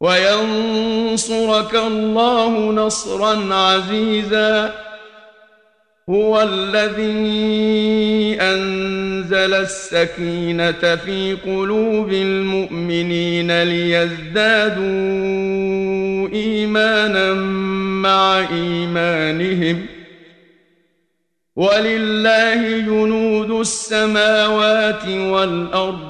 وينصرك الله نصرا عزيزا. هو الذي أنزل السكينة في قلوب المؤمنين ليزدادوا ايمانا مع إيمانهم. ولله جنود السماوات والأرض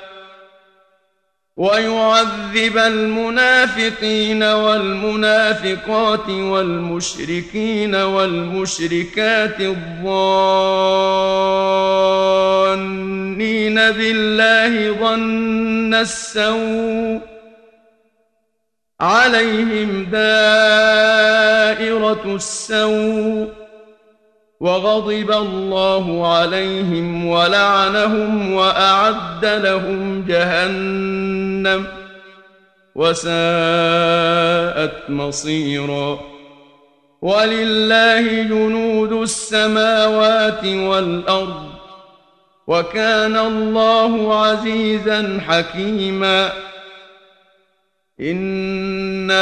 ويعذب المنافقين والمنافقات والمشركين والمشركات الظانين بالله ظن السوء عليهم دائرة السوء وغضب الله عليهم ولعنهم وأعد لهم جهنم وساءت مصيرا. ولله جنود السماوات والأرض وكان الله عزيزا حكيما. إنا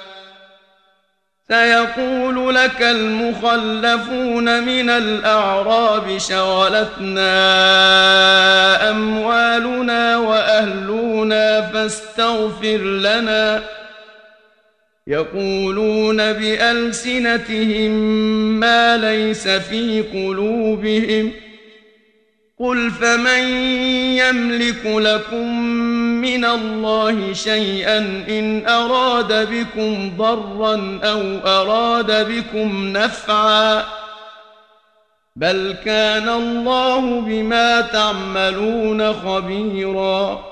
سيقول لك المخلفون من الأعراب شغلتنا أموالنا وأهلنا فاستغفر لنا. يقولون بألسنتهم ما ليس في قلوبهم. قل فمن يملك لكم من الله شيئا إن أراد بكم ضرا أو أراد بكم نفعا بل كان الله بما تعملون خبيرا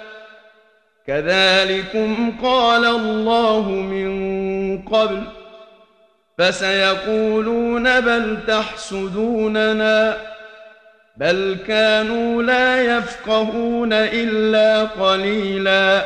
كذلكم قال الله من قبل فسيقولون بل تحسدوننا بل كانوا لا يفقهون إلا قليلا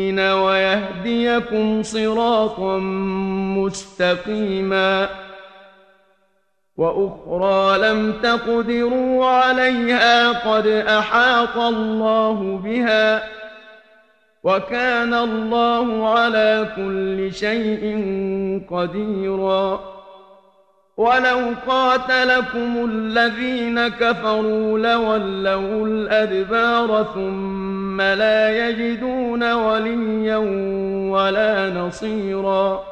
ويهديكم صراطا مستقيما وأخرى لم تقدروا عليها قد أحاط الله بها وكان الله على كل شيء قديراً ولو قاتلكم الذين كفروا لولوا الأدبار ثم لا يجدون وليا ولا نصيرا.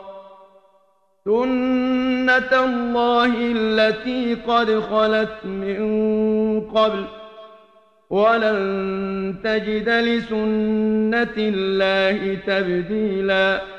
سنة الله التي قد خلت من قبل. ولن تجد لسنة الله تبديلاً.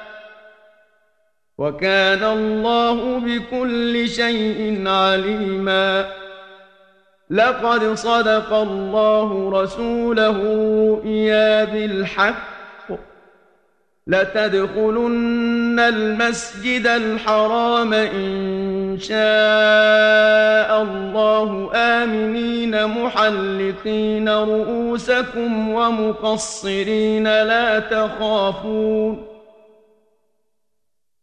وكان الله بكل شيء عليما. لقد صدق الله رسوله رؤيا بالحق. لتدخلن المسجد الحرام إن شاء الله. آمنين محلقين رؤوسكم ومقصرين لا تخافون.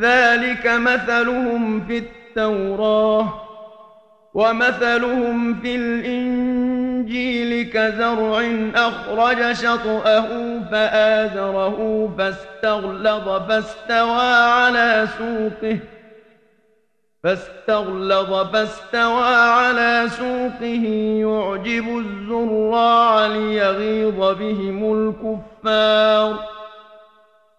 ذلك مثلهم في التوراه ومثلهم في الإنجيل كزرع أخرج شطأه فآزره فاستغلظ فاستوى على سوقه فاستغلظ فاستوى على سوقه يعجب الزراع ليغيظ بهم الكفار